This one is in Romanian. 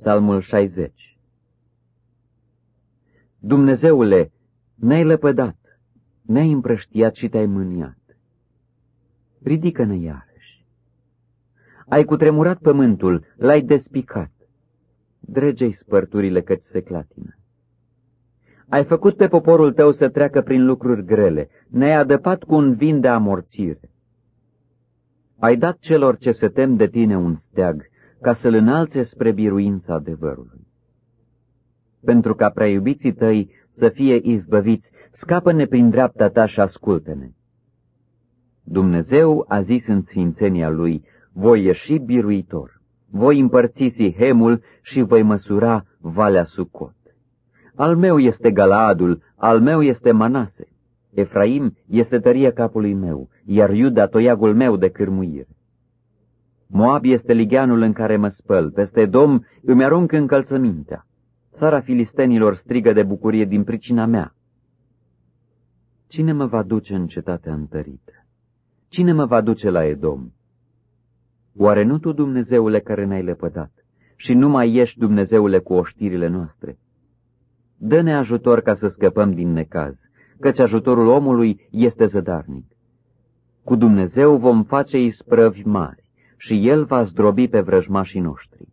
Psalmul 60 Dumnezeule, ne-ai lepădat, ne-ai împrăștiat și te-ai mâniat. Ridică-ne iarăși. Ai cutremurat pământul, l-ai despicat. Dregei spărturile căci se clatină. Ai făcut pe poporul tău să treacă prin lucruri grele, ne-ai adăpat cu un vin de amorțire. Ai dat celor ce se tem de tine un steag, ca să-l înalțe spre biruința adevărului. Pentru ca prea iubiții tăi să fie izbăviți, scapă-ne prin dreapta ta și ascultă-ne. Dumnezeu a zis în sfințenia lui, voi ieși biruitor, voi împărți Sihemul și voi măsura Valea Sucot. Al meu este Galaadul, al meu este Manase. Efraim este tăria capului meu, iar Iuda toiagul meu de cârmuire. Moab este ligianul în care mă spăl, peste dom îmi arunc încălțămintea. Țara filistenilor strigă de bucurie din pricina mea. Cine mă va duce în cetatea întărită? Cine mă va duce la Edom? Oare nu tu, Dumnezeule, care ne-ai lepădat, și nu mai ești, Dumnezeule, cu oștirile noastre? Dă-ne ajutor ca să scăpăm din necaz, căci ajutorul omului este zădarnic. Cu Dumnezeu vom face isprăvi mari și El va zdrobi pe vrăjmașii noștri.